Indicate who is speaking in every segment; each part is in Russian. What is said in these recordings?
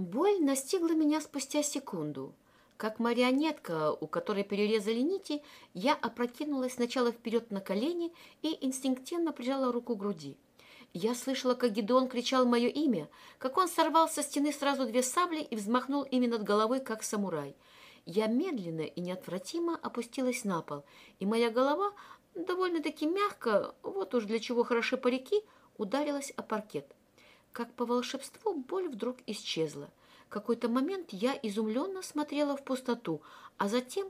Speaker 1: Боль настигла меня спустя секунду. Как марионетка, у которой перерезали нити, я опрокинулась сначала вперед на колени и инстинктивно прижала руку к груди. Я слышала, как Гидеон кричал мое имя, как он сорвал со стены сразу две сабли и взмахнул ими над головой, как самурай. Я медленно и неотвратимо опустилась на пол, и моя голова, довольно-таки мягко, вот уж для чего хороши парики, ударилась о паркет. Как по волшебству боль вдруг исчезла. Какой-то момент я изумленно смотрела в пустоту, а затем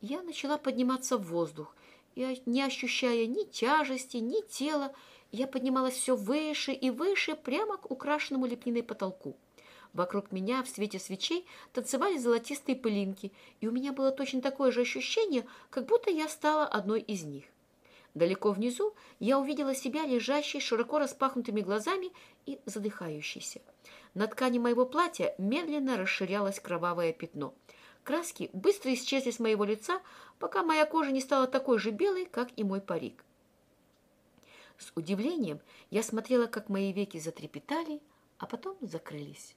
Speaker 1: я начала подниматься в воздух. И, не ощущая ни тяжести, ни тела, я поднималась все выше и выше, прямо к украшенному лепниной потолку. Вокруг меня в свете свечей танцевали золотистые пылинки, и у меня было точно такое же ощущение, как будто я стала одной из них. Далеко внизу я увидела себя, лежащей широко распахнутыми глазами и задыхающейся. На ткани моего платья медленно расширялось кровавое пятно. Краски быстро исчезли с моего лица, пока моя кожа не стала такой же белой, как и мой парик. С удивлением я смотрела, как мои веки затрепетали, а потом закрылись.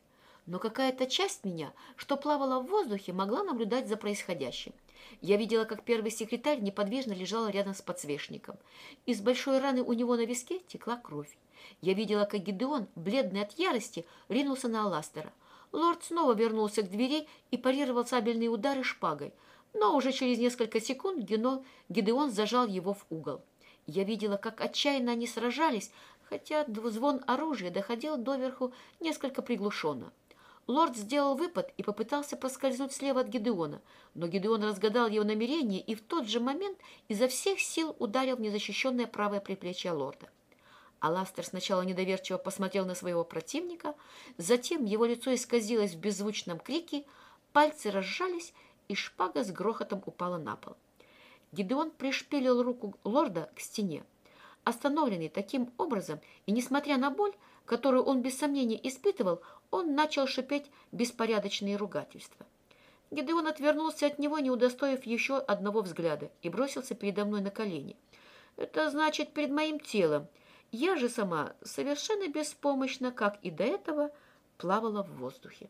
Speaker 1: Но какая-то часть меня, что плавала в воздухе, могла наблюдать за происходящим. Я видела, как первый секретарь неподвижно лежал рядом с подсвечником. Из большой раны у него на виске текла кровь. Я видела, как Гидеон, бледный от ярости, ринулся на Аластера. Лорд снова вернулся к двери и парировал сабельные удары шпагой, но уже через несколько секунд Гено, Гидеон зажал его в угол. Я видела, как отчаянно они сражались, хотя звон оружия доходил доверху несколько приглушенно. Лорд сделал выпад и попытался проскользнуть слева от Гедеона, но Гедеон разгадал его намерение и в тот же момент изо всех сил ударил в незащищенное правое предплечье лорда. Аластер сначала недоверчиво посмотрел на своего противника, затем его лицо исказилось в беззвучном крике, пальцы разжались, и шпага с грохотом упала на пол. Гидеон пришпилил руку лорда к стене. Остановленный таким образом, и несмотря на боль, которую он без сомнения испытывал, он начал шипеть беспорядочные ругательства. Гидеон отвернулся от него, не удостоив еще одного взгляда, и бросился передо мной на колени. «Это значит, перед моим телом. Я же сама совершенно беспомощно, как и до этого, плавала в воздухе.